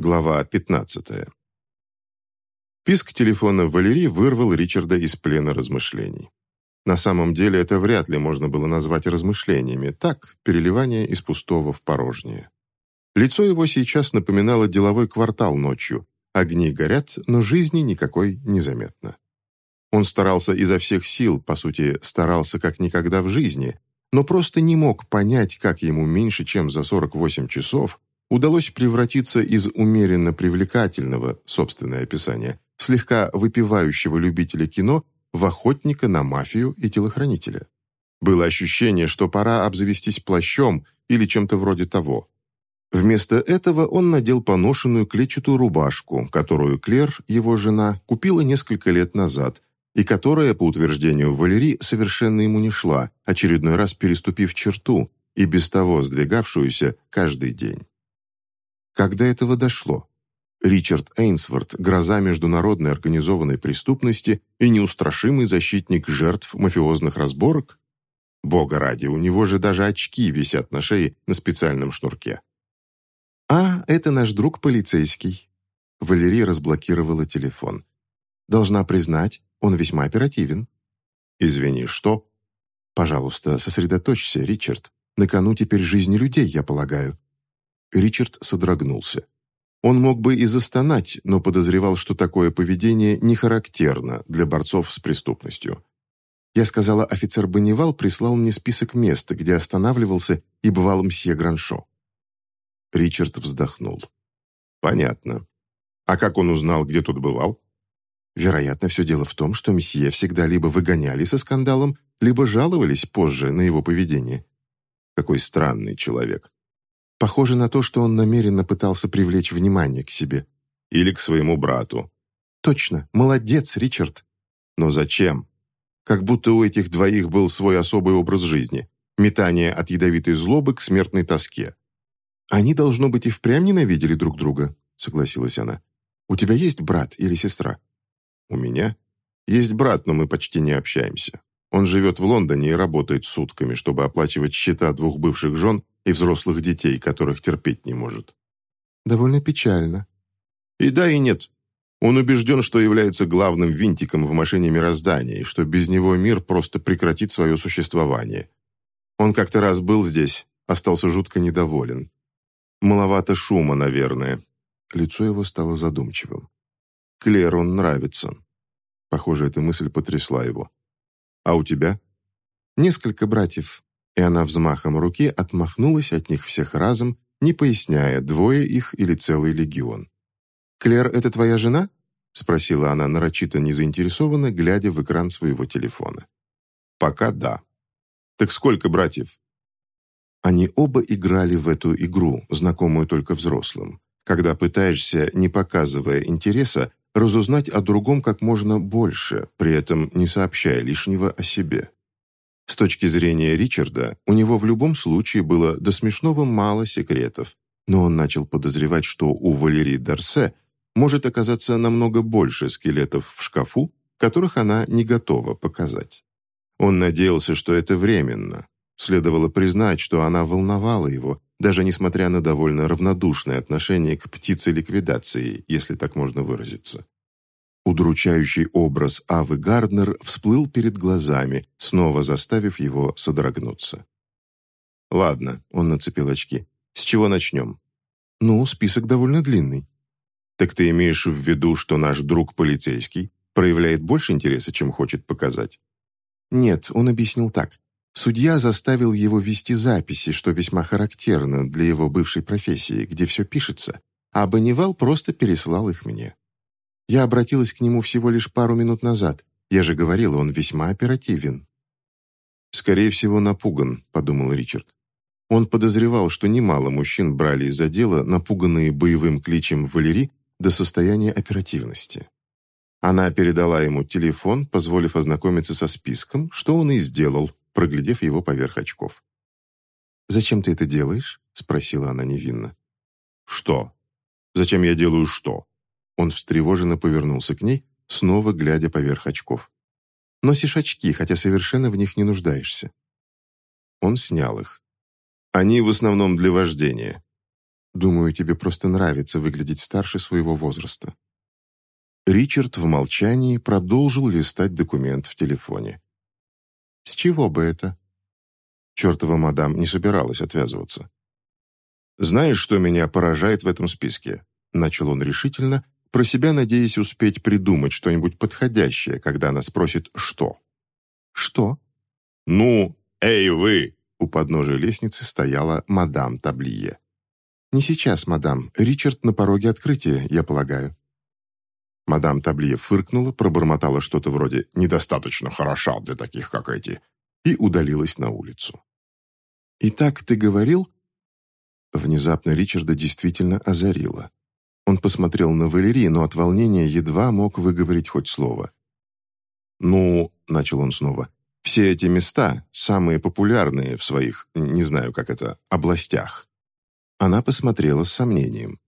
Глава 15. Писк телефона Валерии вырвал Ричарда из плена размышлений. На самом деле это вряд ли можно было назвать размышлениями, так, переливание из пустого в порожнее. Лицо его сейчас напоминало деловой квартал ночью. Огни горят, но жизни никакой незаметно. Он старался изо всех сил, по сути, старался как никогда в жизни, но просто не мог понять, как ему меньше, чем за 48 часов удалось превратиться из умеренно привлекательного, собственное описание, слегка выпивающего любителя кино в охотника на мафию и телохранителя. Было ощущение, что пора обзавестись плащом или чем-то вроде того. Вместо этого он надел поношенную клетчатую рубашку, которую Клер, его жена, купила несколько лет назад, и которая, по утверждению Валерии, совершенно ему не шла, очередной раз переступив черту, и без того сдвигавшуюся каждый день. Когда этого дошло? Ричард Эйнсворт, гроза международной организованной преступности и неустрашимый защитник жертв мафиозных разборок? Бога ради, у него же даже очки висят на шее на специальном шнурке. «А, это наш друг полицейский». Валерия разблокировала телефон. «Должна признать, он весьма оперативен». «Извини, что?» «Пожалуйста, сосредоточься, Ричард. На кону теперь жизни людей, я полагаю». Ричард содрогнулся. Он мог бы и застонать, но подозревал, что такое поведение не характерно для борцов с преступностью. Я сказала, офицер Бонневал прислал мне список мест, где останавливался и бывал мсье Граншо. Ричард вздохнул. «Понятно. А как он узнал, где тут бывал?» Вероятно, все дело в том, что месье всегда либо выгоняли со скандалом, либо жаловались позже на его поведение. Какой странный человек. Похоже на то, что он намеренно пытался привлечь внимание к себе. Или к своему брату. Точно. Молодец, Ричард. Но зачем? Как будто у этих двоих был свой особый образ жизни. Метание от ядовитой злобы к смертной тоске. Они, должно быть, и впрямь ненавидели друг друга, согласилась она. У тебя есть брат или сестра? У меня? Есть брат, но мы почти не общаемся. Он живет в Лондоне и работает сутками, чтобы оплачивать счета двух бывших жен и взрослых детей, которых терпеть не может. Довольно печально. И да, и нет. Он убежден, что является главным винтиком в машине мироздания, и что без него мир просто прекратит свое существование. Он как-то раз был здесь, остался жутко недоволен. Маловато шума, наверное. Лицо его стало задумчивым. Клер он нравится. Похоже, эта мысль потрясла его. А у тебя? Несколько братьев, и она взмахом руки отмахнулась от них всех разом, не поясняя, двое их или целый легион. «Клер, это твоя жена?» — спросила она нарочито незаинтересованно, глядя в экран своего телефона. «Пока да. Так сколько братьев?» Они оба играли в эту игру, знакомую только взрослым, когда пытаешься, не показывая интереса, разузнать о другом как можно больше, при этом не сообщая лишнего о себе. С точки зрения Ричарда, у него в любом случае было до смешного мало секретов, но он начал подозревать, что у Валерии Дарсе может оказаться намного больше скелетов в шкафу, которых она не готова показать. Он надеялся, что это временно. Следовало признать, что она волновала его, даже несмотря на довольно равнодушное отношение к птице ликвидации, если так можно выразиться. Удручающий образ Авы Гарднер всплыл перед глазами, снова заставив его содрогнуться. «Ладно», — он нацепил очки. «С чего начнем?» «Ну, список довольно длинный». «Так ты имеешь в виду, что наш друг полицейский проявляет больше интереса, чем хочет показать?» «Нет, он объяснил так. Судья заставил его вести записи, что весьма характерно для его бывшей профессии, где все пишется, а Бонневал просто переслал их мне. Я обратилась к нему всего лишь пару минут назад. Я же говорила, он весьма оперативен». «Скорее всего, напуган», — подумал Ричард. Он подозревал, что немало мужчин брали из-за дела, напуганные боевым кличем Валери до состояния оперативности. Она передала ему телефон, позволив ознакомиться со списком, что он и сделал, проглядев его поверх очков. «Зачем ты это делаешь?» — спросила она невинно. «Что? Зачем я делаю что?» Он встревоженно повернулся к ней, снова глядя поверх очков. «Носишь очки, хотя совершенно в них не нуждаешься». Он снял их. «Они в основном для вождения». Думаю, тебе просто нравится выглядеть старше своего возраста». Ричард в молчании продолжил листать документ в телефоне. «С чего бы это?» Чертова мадам не собиралась отвязываться. «Знаешь, что меня поражает в этом списке?» Начал он решительно, про себя надеясь успеть придумать что-нибудь подходящее, когда она спросит «что?». «Что?» «Ну, эй вы!» У подножия лестницы стояла мадам Таблие. «Не сейчас, мадам. Ричард на пороге открытия, я полагаю». Мадам Таблие фыркнула, пробормотала что-то вроде «недостаточно хороша для таких, как эти», и удалилась на улицу. «Итак, ты говорил?» Внезапно Ричарда действительно озарило. Он посмотрел на Валерии, но от волнения едва мог выговорить хоть слово. «Ну», — начал он снова, — «все эти места самые популярные в своих, не знаю, как это, областях». Она посмотрела с сомнением.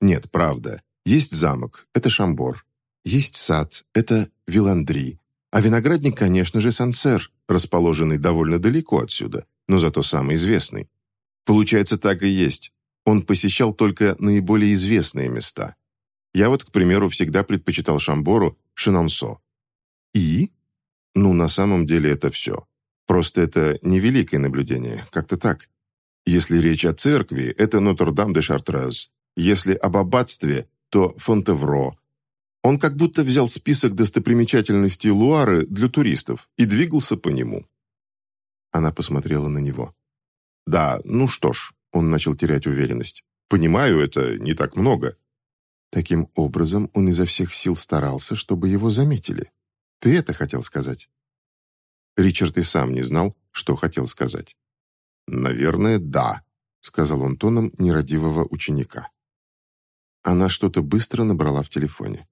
«Нет, правда. Есть замок, это Шамбор. Есть сад, это Виландри. А виноградник, конечно же, Сансер, расположенный довольно далеко отсюда, но зато самый известный. Получается, так и есть. Он посещал только наиболее известные места. Я вот, к примеру, всегда предпочитал Шамбору Шинонсо. И? Ну, на самом деле это все. Просто это невеликое наблюдение, как-то так. Если речь о церкви, это Нотр-Дам-де-Шартрез. Если об аббатстве, то Фонтевро. Он как будто взял список достопримечательностей Луары для туристов и двигался по нему. Она посмотрела на него. «Да, ну что ж, он начал терять уверенность. «Понимаю, это не так много». Таким образом, он изо всех сил старался, чтобы его заметили. Ты это хотел сказать? Ричард и сам не знал, что хотел сказать. «Наверное, да», — сказал он тоном нерадивого ученика. Она что-то быстро набрала в телефоне.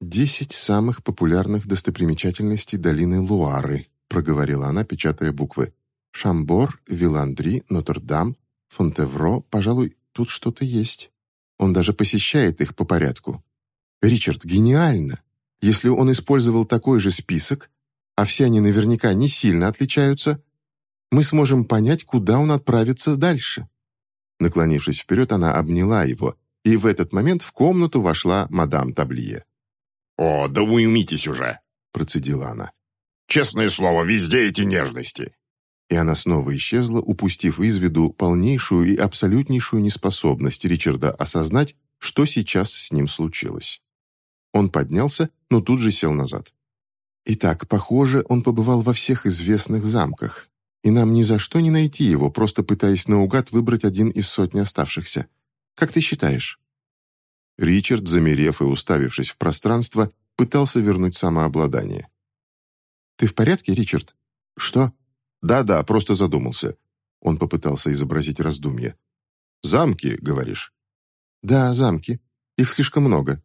«Десять самых популярных достопримечательностей долины Луары», проговорила она, печатая буквы. «Шамбор, Виландри, Нотр-Дам, Фонтевро, пожалуй, тут что-то есть. Он даже посещает их по порядку. Ричард, гениально! Если он использовал такой же список, а все они наверняка не сильно отличаются, мы сможем понять, куда он отправится дальше. Наклонившись вперед, она обняла его, и в этот момент в комнату вошла мадам Таблие. «О, да вы уймитесь уже!» – процедила она. «Честное слово, везде эти нежности и она снова исчезла, упустив из виду полнейшую и абсолютнейшую неспособность Ричарда осознать, что сейчас с ним случилось. Он поднялся, но тут же сел назад. Итак, похоже, он побывал во всех известных замках, и нам ни за что не найти его, просто пытаясь наугад выбрать один из сотни оставшихся. Как ты считаешь?» Ричард, замерев и уставившись в пространство, пытался вернуть самообладание. «Ты в порядке, Ричард?» «Что?» «Да-да, просто задумался». Он попытался изобразить раздумье. «Замки, говоришь?» «Да, замки. Их слишком много».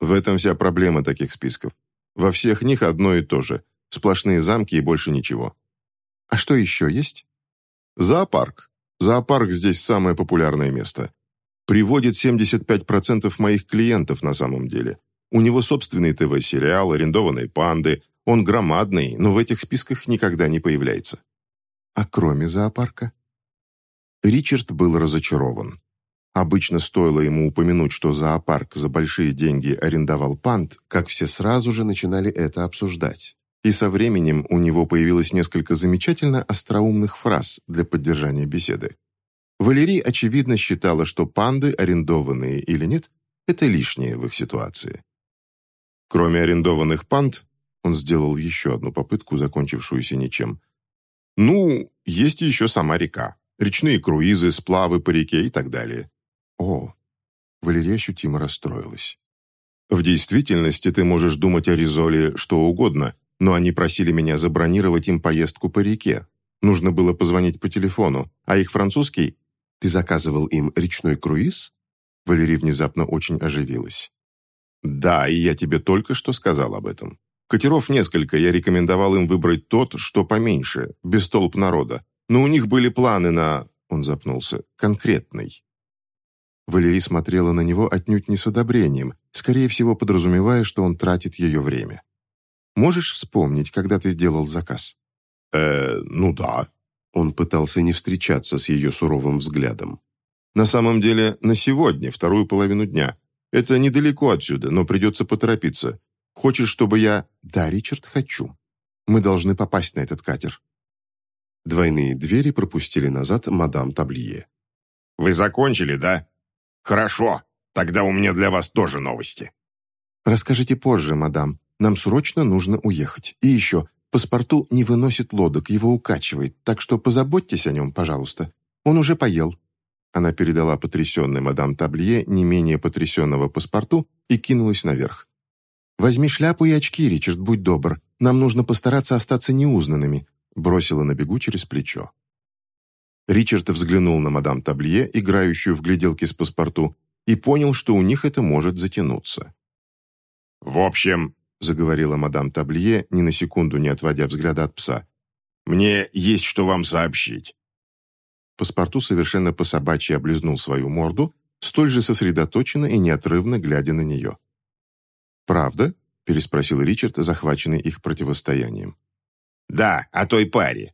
В этом вся проблема таких списков. Во всех них одно и то же. Сплошные замки и больше ничего. А что еще есть? Зоопарк. Зоопарк здесь самое популярное место. Приводит 75% моих клиентов на самом деле. У него собственный ТВ-сериал, арендованные панды, он громадный, но в этих списках никогда не появляется. А кроме зоопарка? Ричард был разочарован. Обычно стоило ему упомянуть, что зоопарк за большие деньги арендовал панд, как все сразу же начинали это обсуждать. И со временем у него появилось несколько замечательно остроумных фраз для поддержания беседы. Валерий, очевидно, считала, что панды, арендованные или нет, это лишнее в их ситуации. Кроме арендованных панд, он сделал еще одну попытку, закончившуюся ничем. «Ну, есть еще сама река. Речные круизы, сплавы по реке и так далее». «О!» Валерия ощутимо расстроилась. «В действительности ты можешь думать о Ризоле что угодно, но они просили меня забронировать им поездку по реке. Нужно было позвонить по телефону, а их французский... Ты заказывал им речной круиз?» Валерия внезапно очень оживилась. «Да, и я тебе только что сказал об этом. Катеров несколько, я рекомендовал им выбрать тот, что поменьше, без толп народа. Но у них были планы на... Он запнулся. Конкретный. Валерий смотрела на него отнюдь не с одобрением, скорее всего, подразумевая, что он тратит ее время. «Можешь вспомнить, когда ты сделал заказ?» «Э, ну да». Он пытался не встречаться с ее суровым взглядом. На самом деле, на сегодня, вторую половину дня. Это недалеко отсюда, но придется поторопиться. Хочешь, чтобы я...» «Да, Ричард, хочу. Мы должны попасть на этот катер». Двойные двери пропустили назад мадам Таблие. «Вы закончили, да? Хорошо. Тогда у меня для вас тоже новости». «Расскажите позже, мадам. Нам срочно нужно уехать. И еще, паспорту не выносит лодок, его укачивает, так что позаботьтесь о нем, пожалуйста. Он уже поел». Она передала потрясенной мадам Таблие не менее потрясенного паспорту и кинулась наверх. «Возьми шляпу и очки, Ричард, будь добр. Нам нужно постараться остаться неузнанными», бросила на бегу через плечо. Ричард взглянул на мадам Таблие, играющую в гляделки с паспорту, и понял, что у них это может затянуться. «В общем», — заговорила мадам Таблие, ни на секунду не отводя взгляда от пса, «мне есть что вам сообщить». Паспорту совершенно по-собачьи облизнул свою морду, столь же сосредоточенно и неотрывно глядя на нее. «Правда?» — переспросил Ричард, захваченный их противостоянием. «Да, о той паре.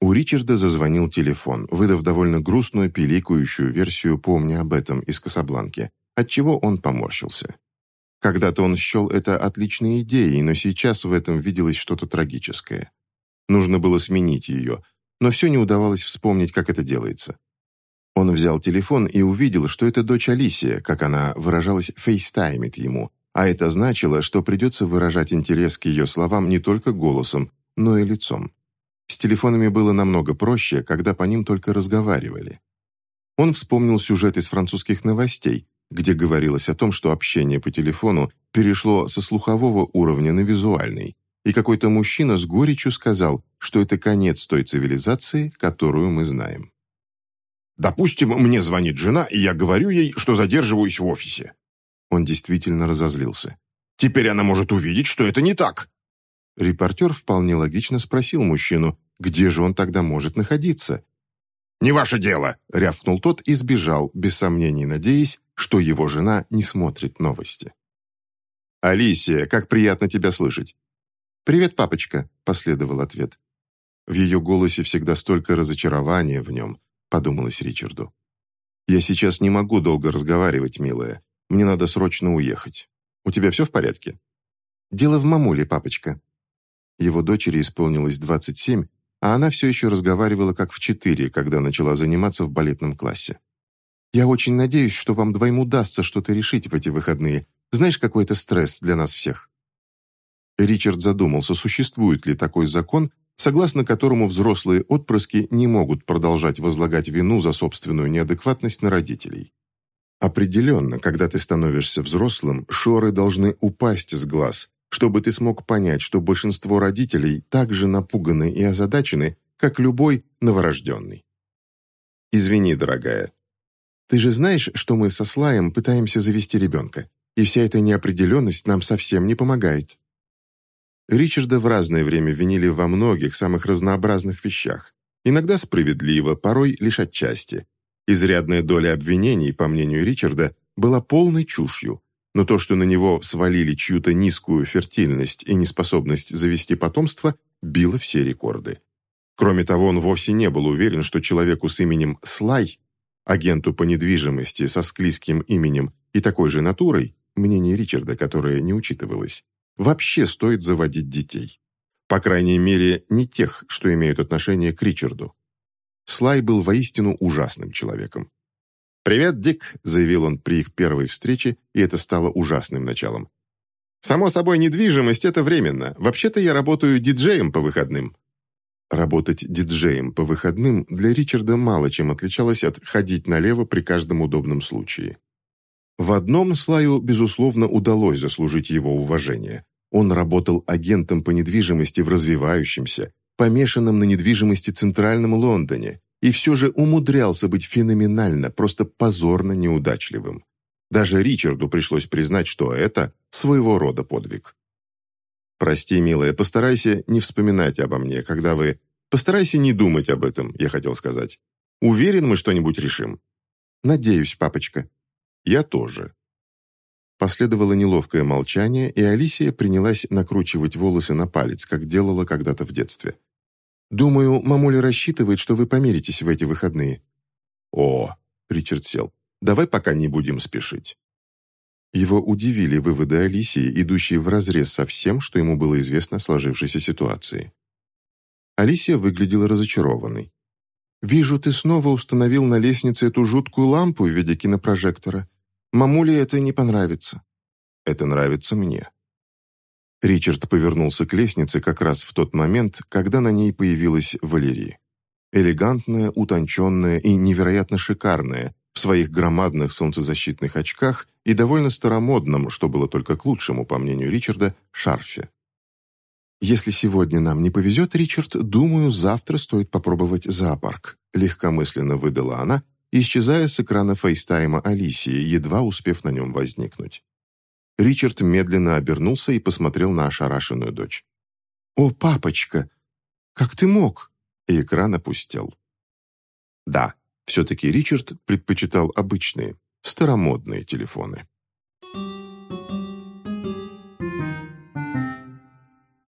У Ричарда зазвонил телефон, выдав довольно грустную пиликающую версию «Помни об этом» из Касабланки, отчего он поморщился. Когда-то он счел это отличной идеей, но сейчас в этом виделось что-то трагическое. Нужно было сменить ее, но все не удавалось вспомнить, как это делается. Он взял телефон и увидел, что это дочь Алисия, как она выражалась, фейстаймит ему, а это значило, что придется выражать интерес к ее словам не только голосом, но и лицом. С телефонами было намного проще, когда по ним только разговаривали. Он вспомнил сюжет из французских новостей, где говорилось о том, что общение по телефону перешло со слухового уровня на визуальный, и какой-то мужчина с горечью сказал, что это конец той цивилизации, которую мы знаем. «Допустим, мне звонит жена, и я говорю ей, что задерживаюсь в офисе». Он действительно разозлился. «Теперь она может увидеть, что это не так. Репортер вполне логично спросил мужчину, где же он тогда может находиться. «Не ваше дело!» — рявкнул тот и сбежал, без сомнений надеясь, что его жена не смотрит новости. «Алисия, как приятно тебя слышать!» «Привет, папочка!» — последовал ответ. В ее голосе всегда столько разочарования в нем, подумалось Ричарду. «Я сейчас не могу долго разговаривать, милая. Мне надо срочно уехать. У тебя все в порядке?» «Дело в мамуле, папочка», его дочери исполнилось 27, а она все еще разговаривала как в 4, когда начала заниматься в балетном классе. «Я очень надеюсь, что вам двоим удастся что-то решить в эти выходные. Знаешь, какой это стресс для нас всех?» Ричард задумался, существует ли такой закон, согласно которому взрослые отпрыски не могут продолжать возлагать вину за собственную неадекватность на родителей. Определенно, когда ты становишься взрослым, шоры должны упасть с глаз, чтобы ты смог понять, что большинство родителей так же напуганы и озадачены, как любой новорожденный. Извини, дорогая. Ты же знаешь, что мы со Слаем пытаемся завести ребенка, и вся эта неопределенность нам совсем не помогает. Ричарда в разное время винили во многих самых разнообразных вещах, иногда справедливо, порой лишь отчасти. Изрядная доля обвинений, по мнению Ричарда, была полной чушью, но то, что на него свалили чью-то низкую фертильность и неспособность завести потомство, било все рекорды. Кроме того, он вовсе не был уверен, что человеку с именем Слай, агенту по недвижимости со склизким именем и такой же натурой, мнение Ричарда, которое не учитывалось, вообще стоит заводить детей. По крайней мере, не тех, что имеют отношение к Ричарду. Слай был воистину ужасным человеком. «Привет, Дик», — заявил он при их первой встрече, и это стало ужасным началом. «Само собой, недвижимость — это временно. Вообще-то я работаю диджеем по выходным». Работать диджеем по выходным для Ричарда мало чем отличалось от ходить налево при каждом удобном случае. В одном Слаю, безусловно, удалось заслужить его уважение. Он работал агентом по недвижимости в развивающемся, помешанном на недвижимости Центральном Лондоне, и все же умудрялся быть феноменально, просто позорно неудачливым. Даже Ричарду пришлось признать, что это своего рода подвиг. «Прости, милая, постарайся не вспоминать обо мне, когда вы... Постарайся не думать об этом», я хотел сказать. «Уверен, мы что-нибудь решим». «Надеюсь, папочка». «Я тоже». Последовало неловкое молчание, и Алисия принялась накручивать волосы на палец, как делала когда-то в детстве. Думаю, мамуля рассчитывает, что вы помиритесь в эти выходные». «О, Ричард сел. «Давай пока не будем спешить». Его удивили выводы Алисии, идущие вразрез со всем, что ему было известно о сложившейся ситуации. Алисия выглядела разочарованной. «Вижу, ты снова установил на лестнице эту жуткую лампу в виде кинопрожектора. Мамуле это не понравится». «Это нравится мне». Ричард повернулся к лестнице как раз в тот момент, когда на ней появилась Валерия. Элегантная, утонченная и невероятно шикарная, в своих громадных солнцезащитных очках и довольно старомодном, что было только к лучшему, по мнению Ричарда, шарфе. «Если сегодня нам не повезет, Ричард, думаю, завтра стоит попробовать зоопарк», легкомысленно выдала она, исчезая с экрана фейстайма Алисии, едва успев на нем возникнуть. Ричард медленно обернулся и посмотрел на ошарашенную дочь. «О, папочка! Как ты мог?» И экран опустел. Да, все-таки Ричард предпочитал обычные, старомодные телефоны.